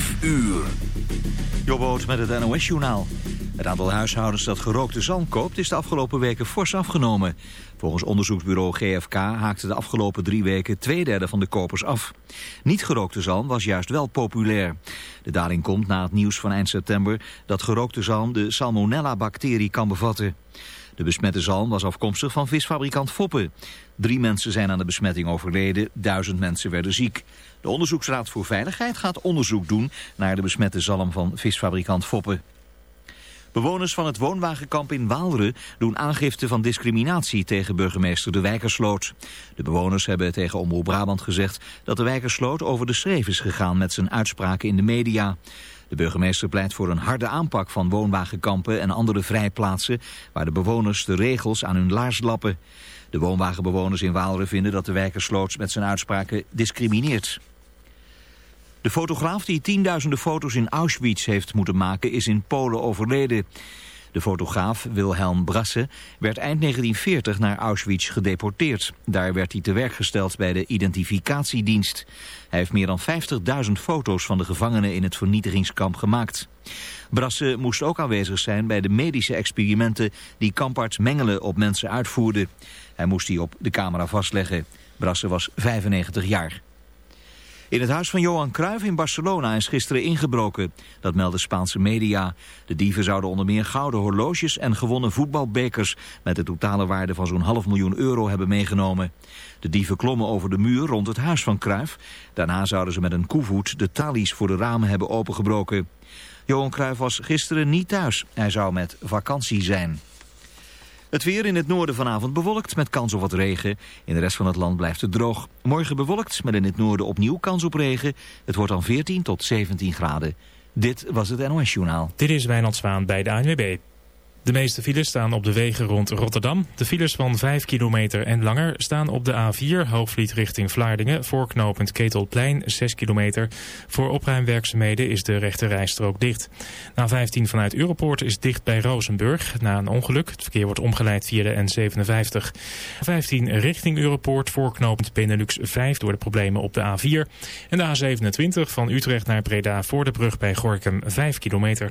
5 uur. Jobboot met het NOS-journaal. Het aantal huishoudens dat gerookte zalm koopt is de afgelopen weken fors afgenomen. Volgens onderzoeksbureau GFK haakte de afgelopen drie weken twee derde van de kopers af. Niet gerookte zalm was juist wel populair. De daling komt na het nieuws van eind september dat gerookte zalm de salmonella-bacterie kan bevatten. De besmette zalm was afkomstig van visfabrikant Foppen. Drie mensen zijn aan de besmetting overleden, duizend mensen werden ziek. De Onderzoeksraad voor Veiligheid gaat onderzoek doen naar de besmette zalm van visfabrikant Foppen. Bewoners van het woonwagenkamp in Waalre doen aangifte van discriminatie tegen burgemeester De Wijkersloot. De bewoners hebben tegen Omroep Brabant gezegd dat De Wijkersloot over de schreef is gegaan met zijn uitspraken in de media. De burgemeester pleit voor een harde aanpak van woonwagenkampen en andere vrijplaatsen waar de bewoners de regels aan hun laars lappen. De woonwagenbewoners in Waalre vinden dat de wijkersloot met zijn uitspraken discrimineert. De fotograaf die tienduizenden foto's in Auschwitz heeft moeten maken is in Polen overleden. De fotograaf Wilhelm Brasse werd eind 1940 naar Auschwitz gedeporteerd. Daar werd hij te werk gesteld bij de identificatiedienst. Hij heeft meer dan 50.000 foto's van de gevangenen in het vernietigingskamp gemaakt. Brasse moest ook aanwezig zijn bij de medische experimenten die kamparts Mengelen op mensen uitvoerde. Hij moest die op de camera vastleggen. Brasse was 95 jaar. In het huis van Johan Cruijff in Barcelona is gisteren ingebroken. Dat melden Spaanse media. De dieven zouden onder meer gouden horloges en gewonnen voetbalbekers... met de totale waarde van zo'n half miljoen euro hebben meegenomen. De dieven klommen over de muur rond het huis van Cruijff. Daarna zouden ze met een koevoet de talies voor de ramen hebben opengebroken. Johan Cruijff was gisteren niet thuis. Hij zou met vakantie zijn. Het weer in het noorden vanavond bewolkt met kans op wat regen. In de rest van het land blijft het droog. Morgen bewolkt met in het noorden opnieuw kans op regen. Het wordt dan 14 tot 17 graden. Dit was het NOS Journaal. Dit is Wijnand Zwaan bij de ANWB. De meeste files staan op de wegen rond Rotterdam. De files van 5 kilometer en langer staan op de A4 Hoogvliet richting Vlaardingen... voor knooppunt Ketelplein 6 kilometer. Voor opruimwerkzaamheden is de rechte rijstrook dicht. Na 15 vanuit Europoort is dicht bij Rozenburg na een ongeluk. Het verkeer wordt omgeleid via de N57. 15 richting Europoort voor knooppunt Benelux 5 door de problemen op de A4. En de A27 van Utrecht naar Breda voor de brug bij Gorkum 5 kilometer.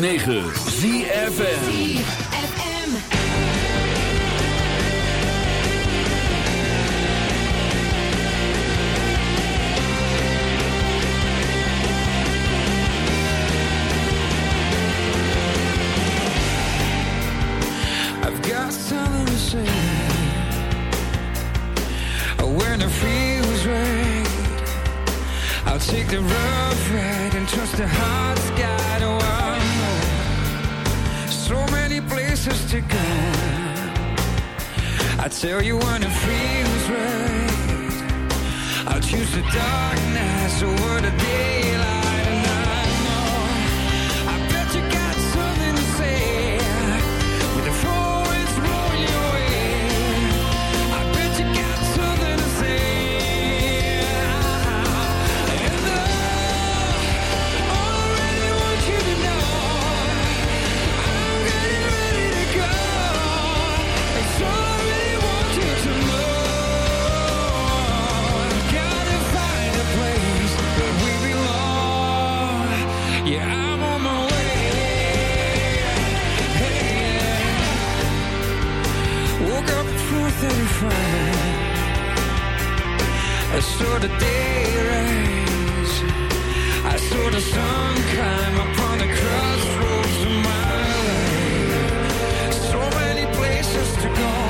106.9 ZFN i choose the darkness over the day. nothing fine. I saw the day rise. I saw the sun climb upon the crossroads of my life. So many places to go.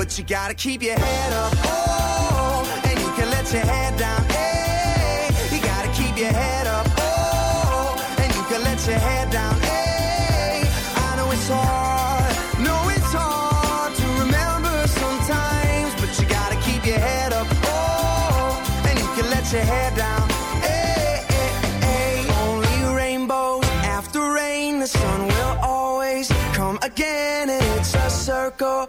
But you gotta keep your head up. Oh, and you can let your head down. Hey, you gotta keep your head up. Oh, and you can let your head down. Hey, I know it's hard. No, it's hard to remember sometimes. But you gotta keep your head up. Oh, and you can let your head down. Hey. Only rainbows after rain. The sun will always come again. It's a circle,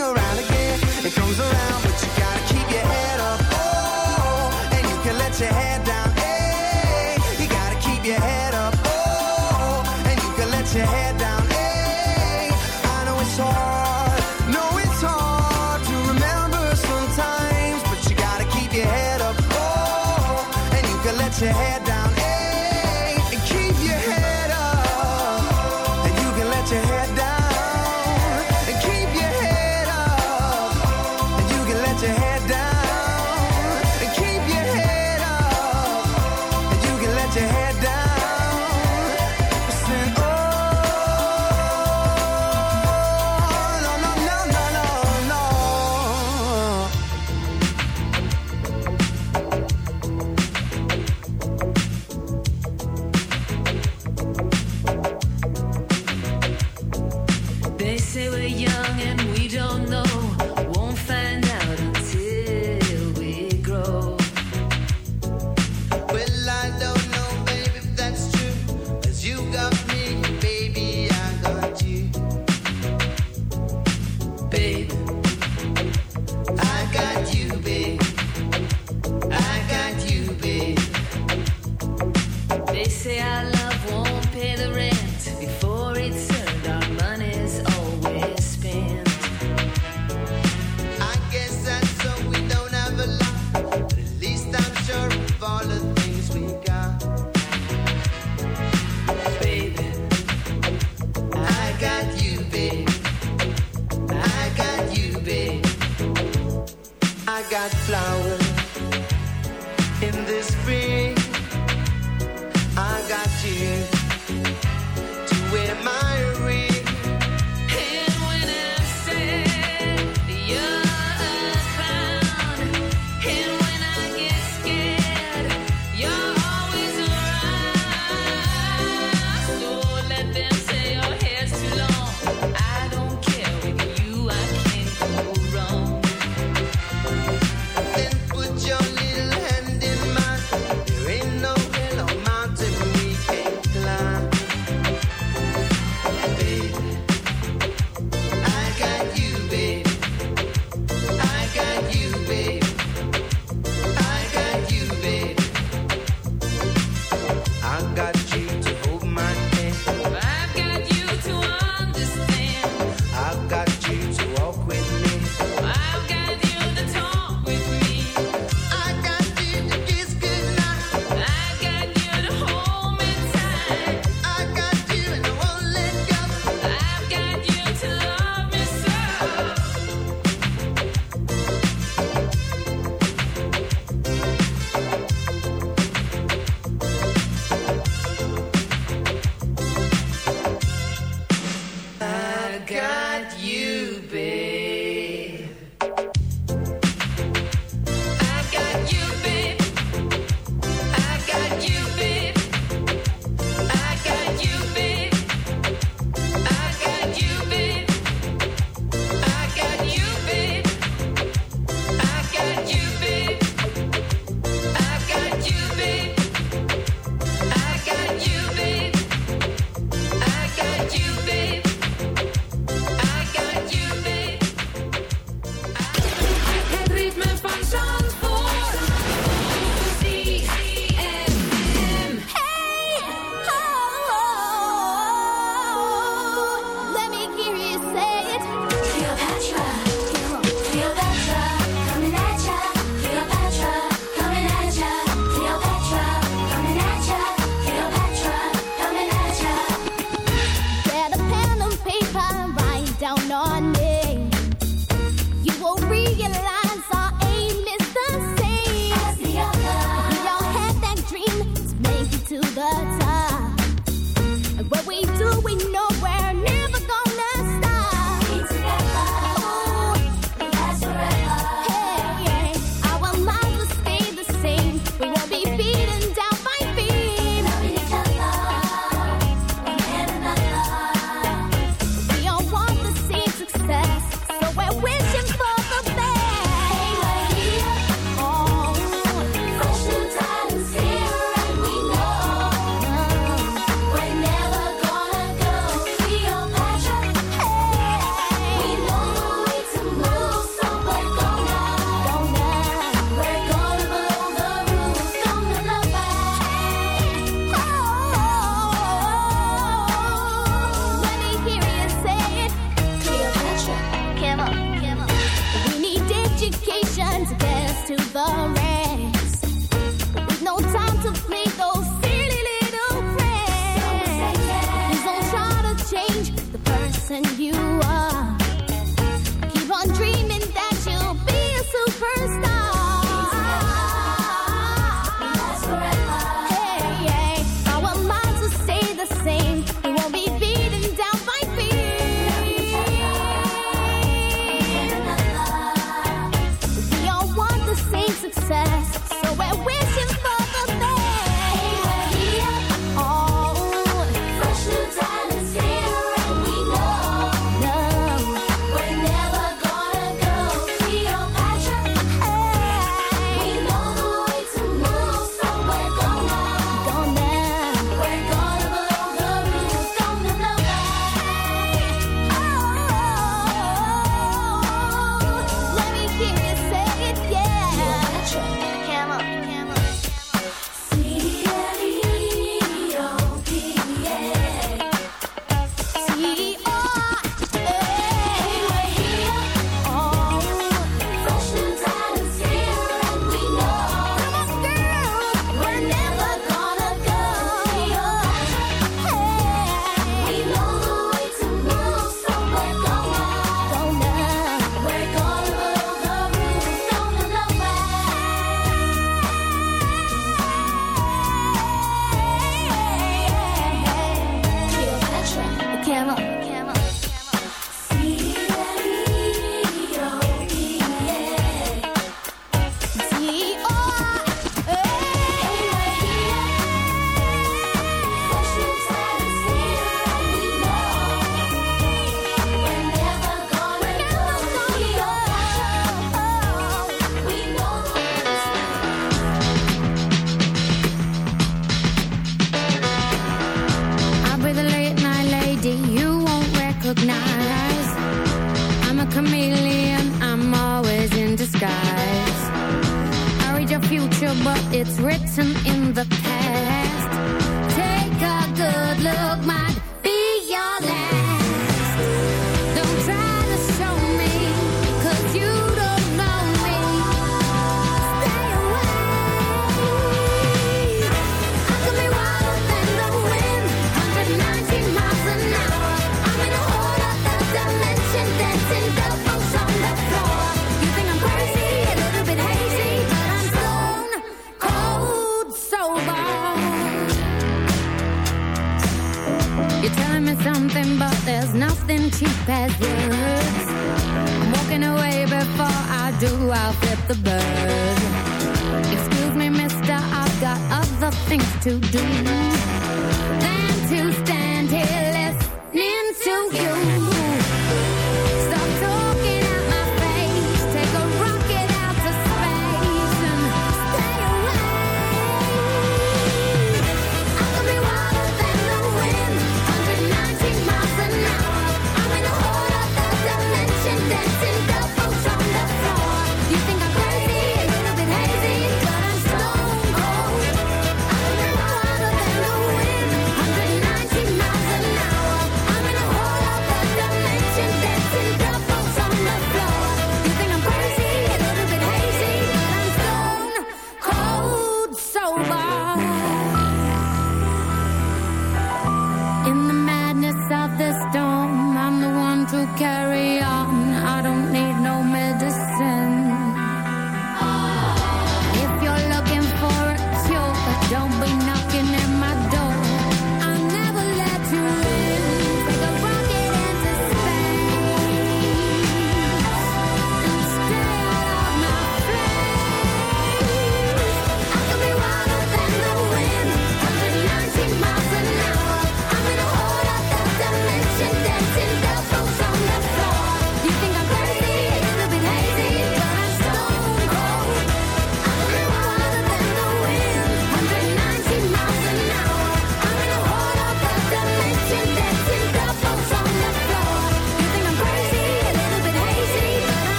head had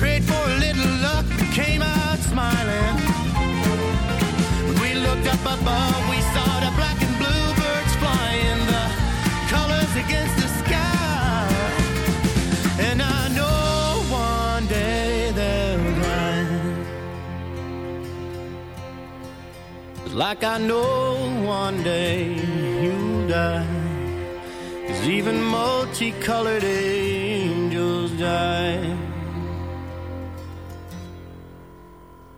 prayed for a little luck and came out smiling. When we looked up above, we saw the black and blue birds flying, the colors against the sky. And I know one day they'll rise. Like I know one day you'll die. Cause even multicolored angels die.